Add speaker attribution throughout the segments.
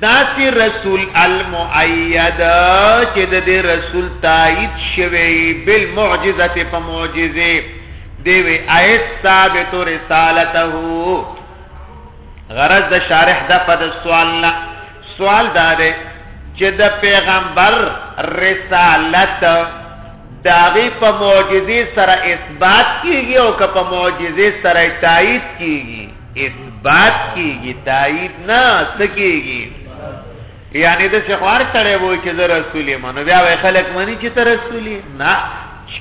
Speaker 1: داسې رسول المؤید چې د دې رسول تایید شوی بل معجزه په معجزه دی وی ایت ثابت رسالته غرض د شارح د فد سوال نه سوال دا دی چې د پیغمبر رسالت داغي په معجزه سره اثبات کیږي او که په معجزه سره تایید کیږي اثبات کیږي تایید نه سکیږي یعنی د شخوار سره وای چې زه رسولې منو بیا وای خلک منی چې ته رسولې نه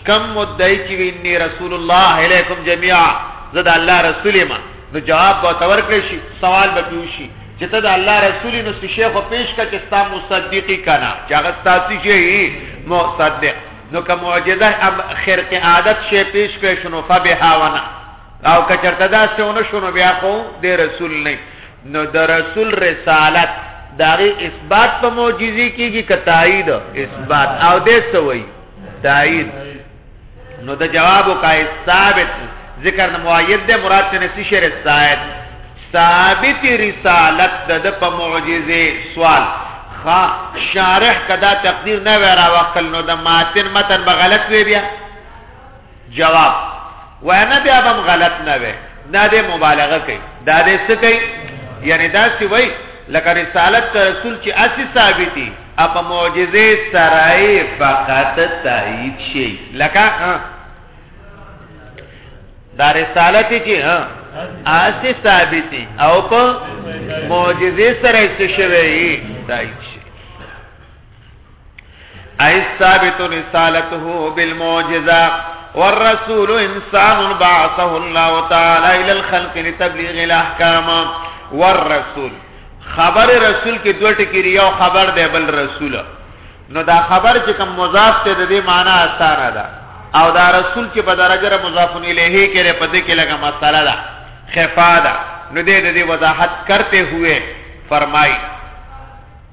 Speaker 1: کم مدعی چې ویني رسول الله علیکم جميعا زه د الله رسولې ما نو جواب به تور کړی شي سوال به پیوشي چې ته د الله رسول نو څه شیخ پیش کا چې ستا مصدقی کنا چې هغه تاسو شي مصدق نو کوم معجزه ام خرق عادت شی پیش کړی شنو فبها ونا او که چرته دا څه ونه شو نو بیا خو د رسول نه نو د رسول رسالت داغه اثبات په معجزي کېږي که تایید اثبات او دې سوي تایید نو د جواب کا ثابت ذکر نه مؤید ده مراد څه نسی شر ثابت ثابت رسالت د په معجزه سوال خا شارح کدا تقدیر نه ورا وکل نو د ماتن متن بغلط وی بیا جواب وینا بیا هم غلط نه وي نه دې مبالغه کوي دا دې څه کوي یعنی دا سی وای لکه رسالت رسول چې اسی ثابتي اپ معجزه سرای فقط تایید شي لکه دا رسالت چې ها اسی ثابتي او په معجزه سره څه شوی تایید شي ای ثابت رسالته بالمعجزه والرسول انسان بعثه الله تعالی الى الخلق لتبلیغ الاحکام والرسول خبر رسول کې دوه ټکی یو خبر دی بل رسول نو دا خبر چې کوم مضاف ته د دې معنی اسانه ده او دا رسول چې په درجه مضاف الیه کې لري په دې کې لګه مساله ده خفاده نو دې دې وضاحت کرتے ہوئے فرمای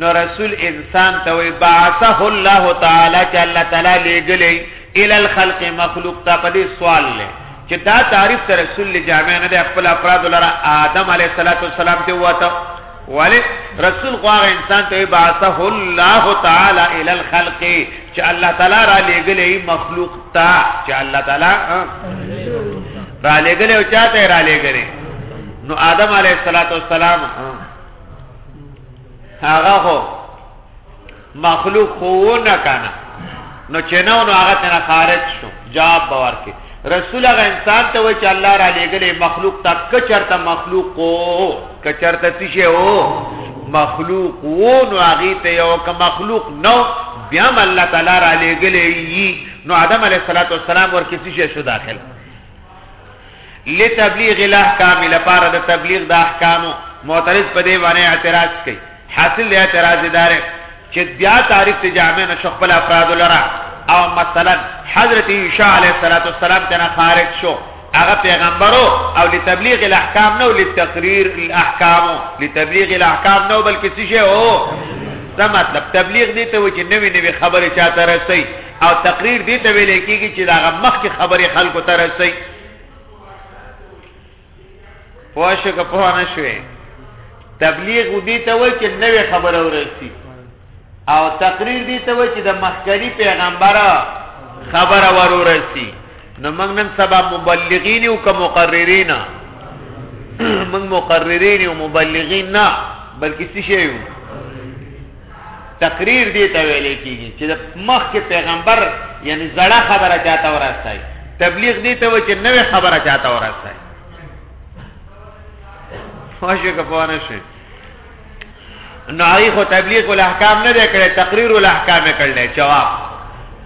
Speaker 1: نو رسول انسان ته وي بعثه الله تعالی چې الله تعالی لېګلې ال الخلق مخلوق ته په دې سوال لې چې دا تعریف ته رسول جامع نه د خپل افراد لره آدم علیه السلام ته وته ولی رسول خو هغه انسان ته بعثه الله تعالی ال الخلق چې الله تعالی را لېګلې مخلوق ته چې الله تعالی را لېګلې او چاته را لېګلې نو آدم علیه السلام هغه هو مخلوق خو نه کنه نو چې نو نو هغه تنه خارج شو جواب باور کې رسول هغه انسان ته وای چې الله را لېګلې مخلوق تا کچرته مخلوق کو کچرته تشه او مخلوق وو نو هغه ته یو ک مخلوق نو بیا الله تعالی را لېګلې نو آدم علیه السلام ورکې تشه شو داخل لتبلیغ الاحکام لپاره د تبلیغ د احکامو معترض په دې باندې اعتراض کوي حاصل دی اعتراض دار چې بیا تعریف ته جامع نشو خپل افراد لرا او مثلا حضرت عیسی علیه السلام ته خارج شو هغه پیغمبرو او لتبلیغ الاحکام نو لتقریر الاحکام لتبلیغ الاحکام نو بلکې څه شی او څه مطلب تبلیغ دي ته و چې نوې نوې خبره چاته رسي او تقریر دې ته ویل کېږي چې دا مخکې خبرې خلکو ته رسي پوه شو که پوه نه شوې تبلیغ دې ته وایي چې نوې خبره ورسي او تقریر دې ته وایي چې د مخکري پیغمبره خبره ورورسي نو موږ نن سبا مبلغین او که مقررین موږ مقررین او مبلغین نه بلکې څه شی یو تقریر دی ته ویل کیږي چې مخ کې پیغمبر یعنی زړه خبره چاته ورسای تبلیغ دی ته و چې نوې خبره چاته ورسای واشه کپوانه شي نو هغه خو تبلیغ ول احکام نه کړي تقریر ول احکام کړل جواب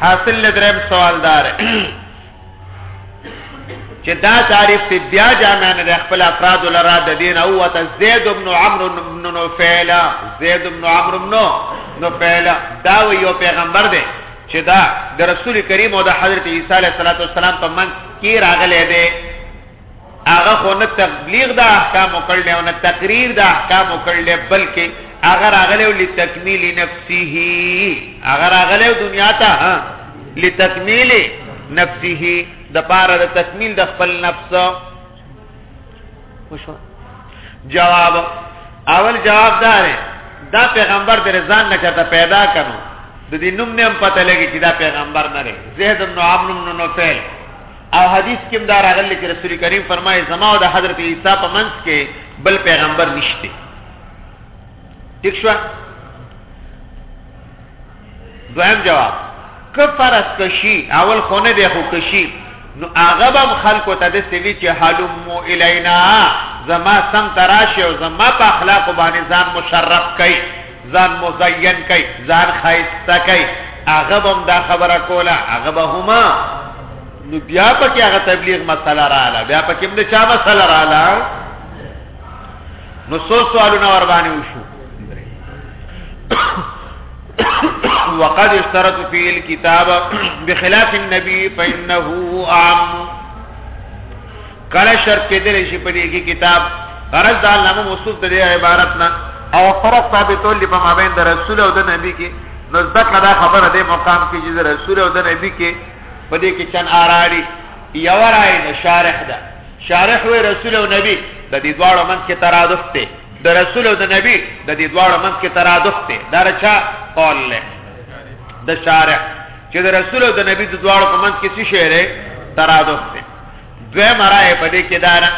Speaker 1: حاصل لدرم سوال دار چې دا تعریف ته بیا جامع نه د خپل افراد لرا د دین او ته زید ابن عمرو ابن نوفیل زید ابن عمرو ابن نوفیل دا یو پیغمبر دی چې دا د رسول کریم او د حضرت عیسی علیه السلام په من کې راغلی دی هغه خو نه تبلیغ د احکام وکړل او نه تقریر د احکام وکړل بلکې هغه راغلی و لتکمیل نفسه هغه راغلی و دنیا ته ها لتکمیل نفسه د پاره د تکمیل د خپل نفس وشو جواب اول جواب دا دی دا پیغمبر د رضان نه چاته پیدا کړو د دې نوم نه هم پته لګی چې دا پیغمبر نه دی زید بن عمرو بن نوفل او حدیث کې دا راغلی چې رسول کریم فرمایي زما او د حضرت عیسی په منځ کې بل پیغمبر نشته ٹھیک شو دویم جواب که فرض کشي اول خونه دی خو کشي نو هغه به خلکو ته د سوي چې حلمو الینا زما سم تراشه او زما په اخلاق باندې ځان مشرف کړي ځان مزین کئ ځان خایسته کئ هغه به هم دا خبره کوله هغه به هم نو بیا پکې هغه تبلیغ مسله رااله بیا پکې هم د چا مسله رااله نو څو سوالونه ور باندې وشو وقد اشترط في الكتاب بخلاف النبي فإنه عام کله شرط کېدلی شي په دې کې کتاب غرض د علامه موصوف د دې عبارت نه او فرق ثابتول په مابین د رسول او د نبی کې نو ځکه دا خبره د مقام کې چې د رسول او د نبی کې په دې کې چن آراري یو راي د شارح ده شارح وی رسول او نبی د دې دواړو منځ کې ترادف ته د رسول او د نبی د دې دواړو منځ کې ترادف ته دا رچا قول له د شارح چې د رسول او د نبی د دواړو په منځ کې څه شی لري ترادف ته دویمه رائے په دې کې دا ده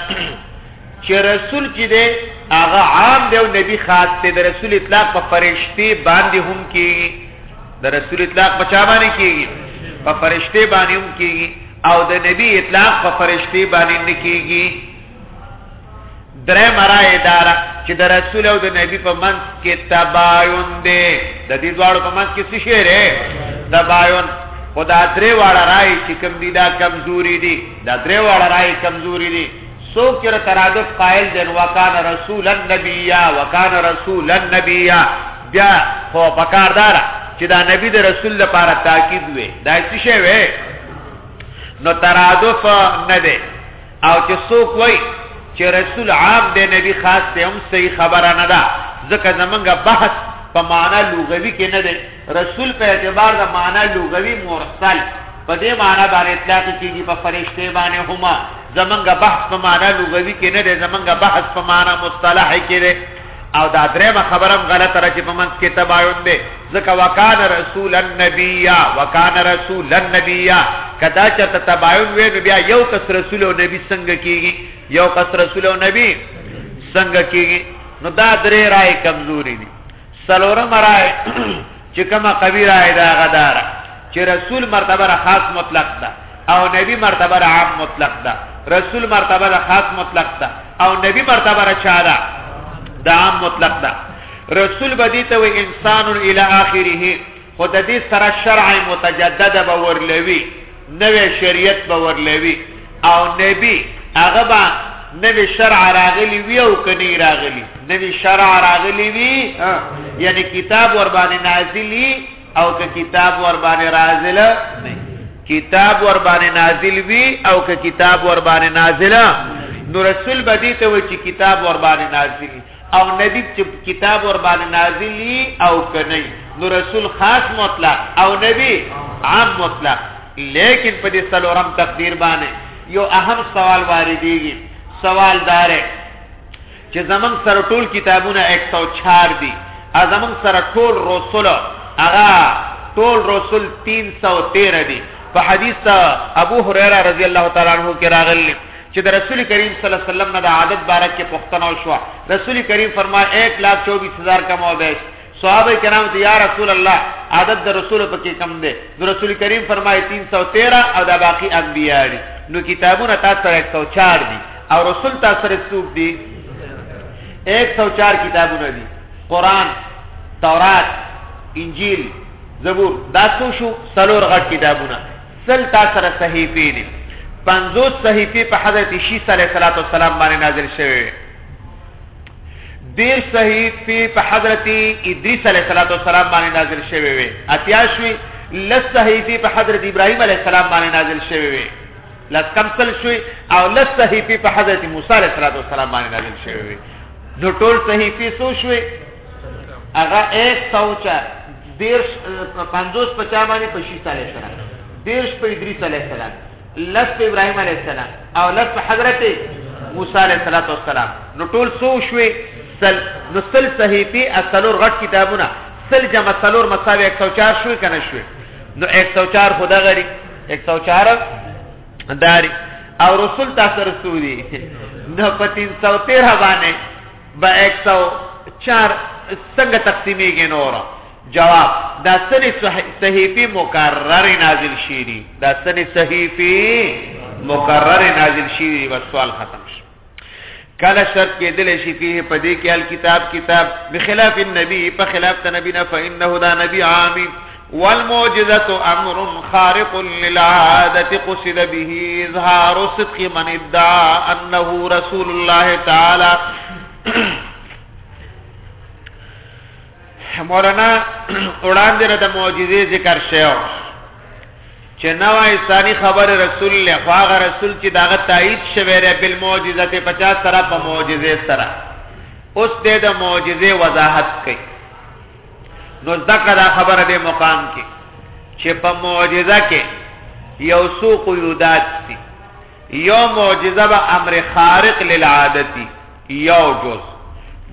Speaker 1: چې رسول چې دی هغه عام دی او نبی خاص دی د رسول اطلاق په فرشتي باندې هم کېږي د رسول اطلاق په چا باندې کېږي په فرشتي باندې هم کېږي او د نبی اطلاق په فرشتي باندې نه کېږي درې مرای دارا چې د رسول او د نبی په منځ کې تباین دی د دې دواړو په منځ کې څه شی دی تباین خدا درې واړه رائے چې کم دي دا کمزوري دي دا درې واړه رائے کمزوري دي څوک چې ترادف قائل دي وکانه رسول النبي وکانه رسول النبي بیا خو پکاردار چې دا نبی د رسول لپاره تاکید وي دا څه شی وي نو ترادف نه دی او چې څوک وای چې رسول عام دی نبی خاص دی هم صحیح خبره نه ده ځکه زمونږ بحث په معنا لغوي کې نه دی رسول په اعتبار د معنا لغوي مرسل په دې معنا باندې اطلاق کیږي په فرشته باندې هما زمونږ بحث په معنا لغوي کې نه دی زمونږ بحث په معنا مصطلح کې دی او دا درېمه خبره هم غلطه ده چې په منځ کې تباین دی ځکه وکانه رسول النبی وکانه رسول النبی کدا چې ته تباین وې نو بیا یو کس رسول او نبی څنګه کیږي یو کس رسول او نبی څنګه کیږي نو دا درې رائے کمزوري دي سلورم رائے چې کومه قوی رائے ده هغه دا ده چې رسول مرتبه را خاص مطلق ده او نبی مرتبه را عام مطلق ده رسول مرتبه را خاص مطلق ده او نبی مرتبه را چا ده د عام مطلق ده رسول بدی ته وی انسان الی اخره خود دې سره شرع متجدد به ورلوي نوې شریعت به ورلوي او نبی هغه با نوی شرع راغلی وی او کنی راغلی نوی شرع راغلی وی یعنی کتاب ور باندې نازلی او که کتاب ور باندې رازل نه کتاب ور باندې نازل وی او که کتاب ور باندې نازل نو رسول بدی ته و چې کتاب ور باندې نازل او نبی چې کتاب ور باندې نازل وي او کني نو رسول خاص مطلق او نبی عام مطلق لیکن په دې څلورم تقدیر باندې یو اهم سوال واردېږي سوال دار چې زمون سره ټول کتابونه 104 دي ازمون سره ټول رسول هغه ټول رسول 313 دي په حدیث ابو هريره رضی الله تعالی عنہ کې راغلی چې د رسول کریم صلی الله علیه وسلم نه د عادت باره کې پوښتنه وشوه رسول کریم فرمای 1 لاکھ 24 هزار کم او بیش صحابه کرام ته یا رسول الله عادت د رسول په کې کم دی نو رسول کریم فرمای 313 او دا باقی انبیا دي نو کتابونه تاسو 104 دي او رسول تاسو سره څوک دي 104 کتابونه دي قران تورات انجیل زبور دا څو شو سلور غټ کتابونه سل تا سره صحیفې دي پنځوس صحیفې په حضرت شیس علیه صلات والسلام باندې نازل شوی دیر صحیفې په حضرت ادریس علیه صلات والسلام باندې نازل شوی وي اتیا شوي لس صحیفې په حضرت ابراهیم علیه السلام باندې نازل شوی وي لس کم سل شوي او لس صحیفې په حضرت موسی علیه السلام باندې نازل شوی وي نو ټول صحیفې څو شوي هغه 104 دیرش 50 پچا باندې په شي صالح سلام دیرش په ادریس علی السلام لس په ابراهیم علی السلام او لس په حضرت موسی علی السلام نو ټول سو شوي سل نو سل صحیفه اصلور غټ کتابونه سل جمع سلور مساوي 104 شوي کنه شوي نو 104 خدا غري 104 داري او رسول تاسو رسولي نو په 313 باندې به 104 څنګه تقسیمیږي نور جواب دا سنې صحیفه مکرر نازل شي دي دا سنې صحیفه مکرر نازل شي دي بس سوال ختم شي کله شرط کې دل شي فيه په دې کې الکتاب کتاب بخلاف النبي په خلاف ته نبی نه فإنه دا نبی عامي والمعجزة امر خارق للعادة قصد به اظهار صدق من ادعى انه رسول الله تعالى مولانا وړاندې د معجزې ذکر شوی چې نو ایسانی خبر رسول له هغه رسول چې داغه تایید شوی ر بل معجزه په 50 سره په معجزې سره اوس د معجزې وضاحت کوي نو ذکر دا خبره دې مقام کې چې په معجزه کې یو سو قیودات دي یو معجزه به امر خارق للعادتي یو جز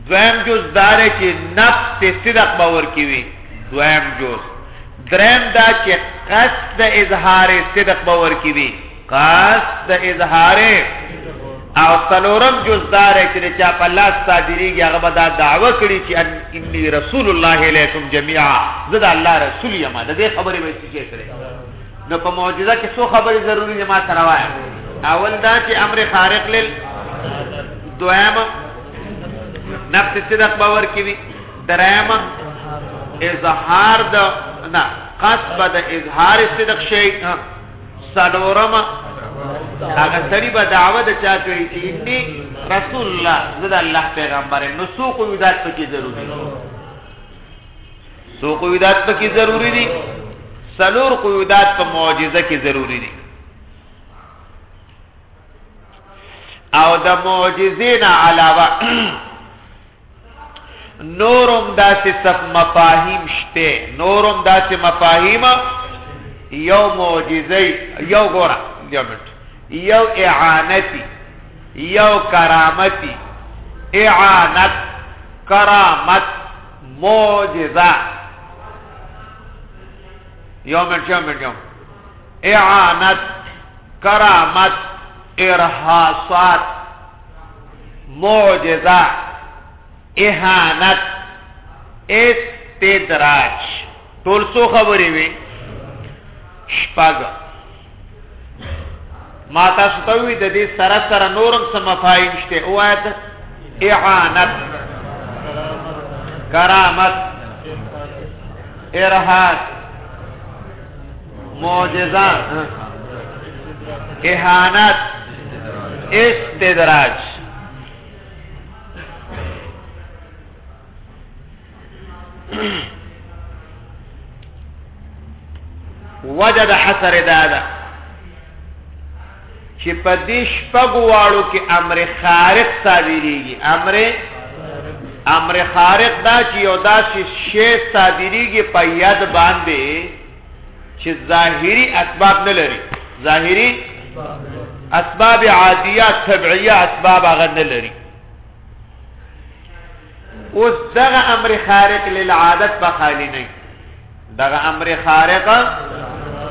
Speaker 1: دویم جز دار چې نفس ته صدق باور کوي دویم جز دریم دا چې قصد اظهار صدق باور کوي قاس د اظهار او څلورم جز دار چې چا په لاس صادریږي هغه به دا دعوه کړي چې انی رسول الله الیکم جميعا زه د الله رسول یم دا دې خبرې به چې کړې نو په معجزه کې څو خبرې ضروری دي ما سره وایم اول دا چې امر خارق لیل دویم نفس صدق باور کی وی دریم اظهار د نه قصب د اظهار صدق شي سلورم هغه سړي به دعوه د چا کوي چې انی رسول الله زه د الله پیغمبر یم نو څوک ودات پکې ضروری دي څوک ودات پکې ضروری دي سلور قیودات په معجزه کې ضروری دي او د معجزې نه علاوه نورم داسې سب مفاهیم شته نورم داسې مفاهیم یو معجزه یو ګوره یو منټ یو اعانتی یو کرامتی اعانت کرامت معجزه یو منټ یو منټ یو اعانت کرامت ارهاصات معجزه اهانت استدراج ټول څو خبرې وي شپږ ما تاسو ته وی د دې سره سره نورم څه مفاهیم شته اوایت اعانت کرامت ارهاد معجزه اهانت استدراج وجد حسر دادا چې په دې شپږو واړو کې امر خارق صادریږي امر امر خارق دا چې یو داسې شی صادریږي په یاد باندې چې ظاهری اسباب نه لري ظاهری اسباب عادیه طبیعیه اسباب هغه نه لري اوس دغه امر خارق للعادت به خالی نه دغه امر خارق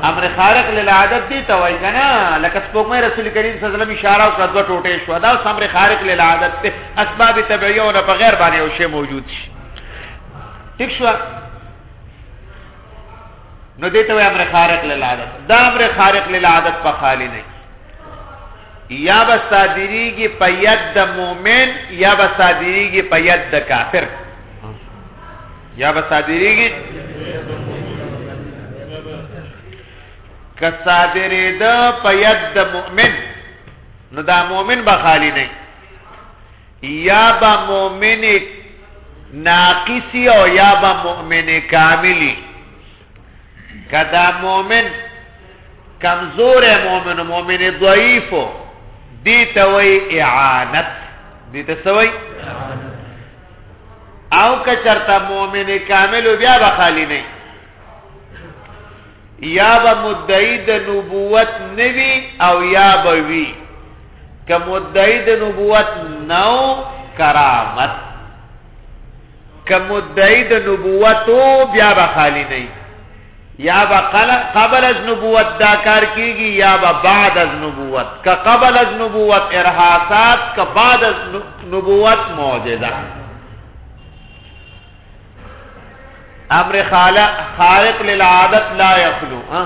Speaker 1: امر خارق للعادت دی ته وای کنه لکه سپوږمۍ رسول کریم صلی الله علیه وسلم اشاره او کړه ټوټه شو دا امر خارق للعادت دی اسباب طبيعيه او په غیر باندې او شی موجود شي ٹھیک شو نو دې ته امر خارق للعادت دا امر خارق للعادت په خالی نه یا به صادریږي په ید د مؤمن یا به صادریږي په ید د کافر یا به صادریږي که صادرې د په ید د مؤمن نو دا مؤمن به خالی نه یا به مؤمن ناقصی او یا به مؤمن کاملی کدا مومن کمزور مومن مومن ضعیف دی ته وی اعانت دی ته سوی او که چرته مومن کامل بیا به خالی نه یا به مدعی د نبوت نوی او یا به وی که مدعی د نبوت نو کرامت که مدعی د نبوت او بیا به خالی نه یا به قبل از نبوت دا کار کیږي یا به بعد از نبوت که قبل از نبوت ارهاسات که بعد از نبوت معجزه امر خالق خارق للعادت لا يخلو ها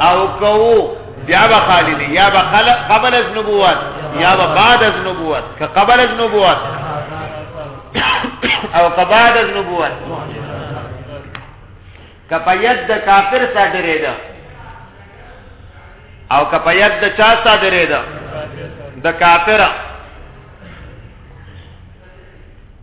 Speaker 1: او کوو بیا به خالی دی یا به قبل از نبوت یا به بعد از نبوت که قبل از نبوت او که بعد از نبوت که په ید د کافر صادرې ده او که په ید د چا صادرې ده د کافر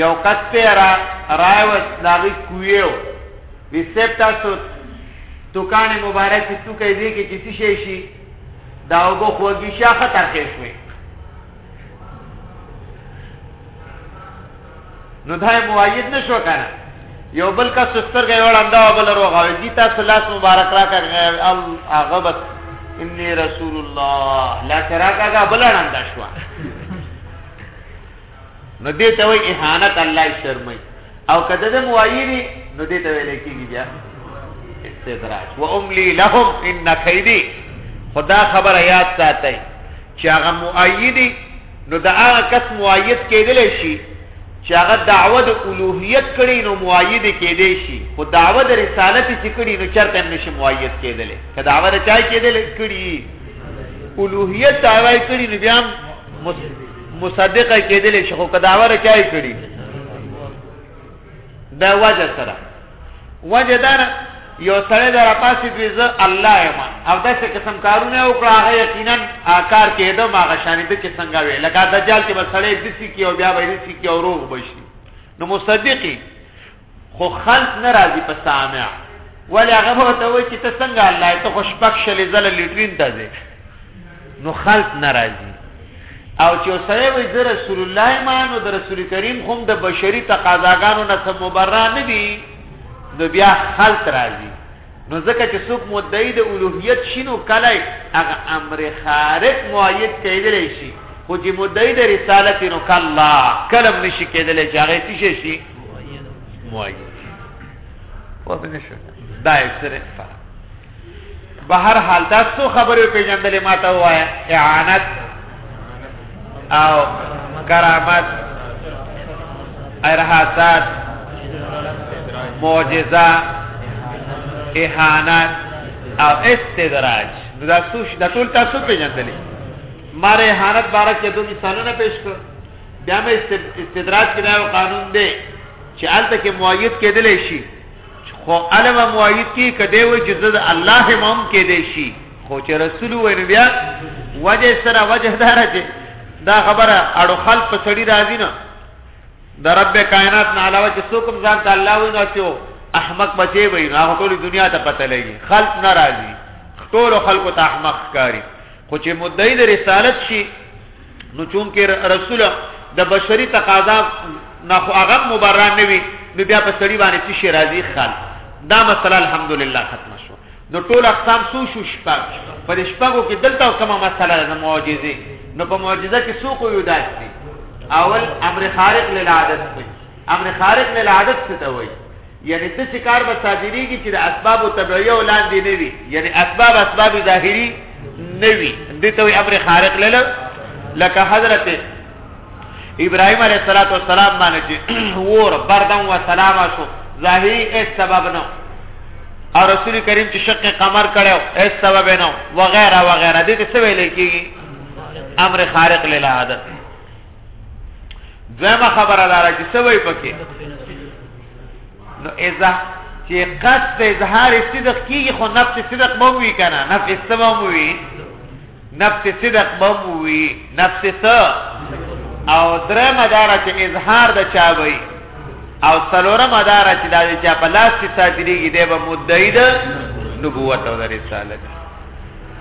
Speaker 1: یو کس پې را راوس داغي کویو وی سپ تاسو دکان مبارک ته تو کې دی کې چې شي شي دا وګو خوږی شاخه ترخې شوې نو دا مؤید نشو کنه یو بل کا سستر غي وړ انده بل روغه دي تاسو لاس مبارک را کړ هغه بس انی رسول الله لا تراکا بلړنده شو نو دې ته وایي اهانت الله شرمای او کده د موایری نو دې ته ویل کېږي بیا استدراج و املی لهم ان کیدی خدا خبر یاد ساتي چې هغه مؤیدی نو دا هغه کس مؤید کېدل شي چې هغه دعوه د اولوہیت کړي نو مؤید کېدې شي خو دعوه د رسالت چې کړي نو چرته نشي مؤید کېدل که دعوه د چا کېدل کړي اولوہیت دعوه کړي نو بیا مصدقه کېدلې شي خو کداوره چای کړي دا وجه سره وجه دار یو سره در پاسې دوی زه الله یم او دا څه قسم کارونه وکړه هغه یقینا کار کېده ما غشانې د کې څنګه وی لکه دجال کې بسړې دسی کې او بیا به دسی کې او روغ بشي نو مصدقي خو خلق نه راځي په سامع ولی هغه به ته وای چې ته څنګه الله ته خوش پک شلې زله لیټرین ته ځې نو خلق نه راځي او چې سره وي د رسول الله ایمان او د رسول کریم هم د بشري تقاضاګانو نه سم مبرا نه دي نو بیا خلط راځي نو ځکه چې څوک مدعي د اولوهیت شینو کله هغه امر خارق معید کېدل شي خو چې مدعي د رسالت نو کله کلم نشي کېدل چې هغه څه شي موایي پوه نه شو دا یې سره فرق به هر حال دا څو خبرې پیژندلې ما ته وایه اعانت او کرامت ارهاصات معجزه اهانت او استدراج دا څو دا ټول تاسو پیژندلې ماره اهانت بارک کې دوه مثالونه پیش کړ بیا مې استدراج کې دا قانون دی چې الته کې مؤید کېدل شي خو علم مؤید کې کده و چې د الله هم کېدل شي خو چې رسول و نو بیا وجه سره وجه دار چې دا خبره اړو خلق په سړی راځي نه د رب کائنات نه علاوه چې څوک هم ځان ته الله ویني او احمق بچي وي هغه ټول دنیا ته پته لګي خلق ناراضي ټول خلق ته احمق کاری خو چې مدعی د رسالت شي نو چونکه رسول د بشري تقاضا نه خو هغه مبرر نه وي نو بیا په سړی باندې څه شي راځي خال دا مسله الحمدلله ختم شو نو ټول اقسام سو شو شپږ پر شپږو کې دلته کومه مسله ده معجزه نو په معجزه کې سو کو یو داسي اول امر خارق للعادت وي امر خارق للعادت څه ته وایي یعنی داسې کار به صادریږي چې د اسباب طبيعیه ولاندې نه وي یعنی اسباب اسباب ظاهری نه وي دې ته امر خارق لل لکه حضرت ابراهيم عليه الصلاه والسلام باندې چې ور بردم و سلام شو ظاهري هیڅ سبب نه او رسول کریم چې شق قمر کړو هیڅ سبب نه وغیرہ وغیرہ دې څه ویل کېږي امر خارق للعادت دویمه خبره دارا چې څه وای پکې نو اذا چې قصد اظهار صدق کیږي خو نفس صدق به وي کنه نفس سبا وي نفس صدق به وي نفس س او درمه دارا چې اظهار د چا وي او څلورمه دارا چې دا چې په لاس کې صادريږي دی به مدعي د نبوت او د رسالت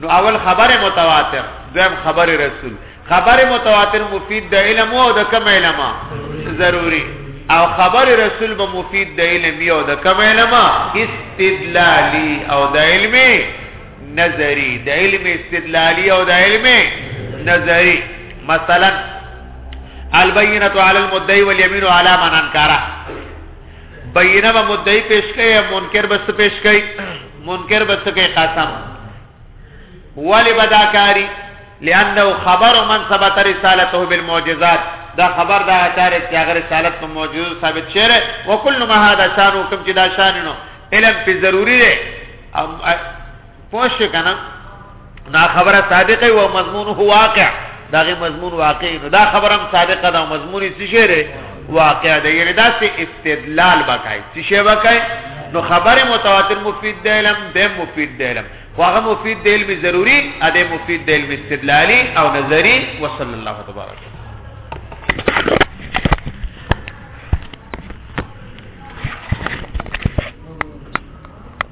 Speaker 1: نو اول خبر متواتر دویم خبر رسول خبر متواتر مفید د علم او د کم علم ضروری او خبر رسول به مفید د علم او د کم علم استدلالی او د علم نظری د علم استدلالی او د علم نظری مثلا البینه علی المدعی والیمین علی من انکره بینه به مدعی پیش کوي منکر بس پیش کوي منکر به څه کوي قسم ولی بداکاری لانه خبر من ثبت رسالته بالمعجزات دا خبر دا اچاره چې هغه رسالت په معجزو ثابت شره وکل ما هدا شان حکم چې دا شان نو علم په ضروری دی او پوښ کنه دا خبره سابقه او مضمون هو واقع داغه مضمون واقع نو دا خبره هم سابقه دا مضمون څه شی دی واقع دی یعنی دا څه استدلال وکای څه شی وکای نو خبره متواتر مفید دی علم د مفید دی علم خو هغه مفید دی علم ضروری ا د مفید دی علم استدلالی او نظری وصلی الله تبارک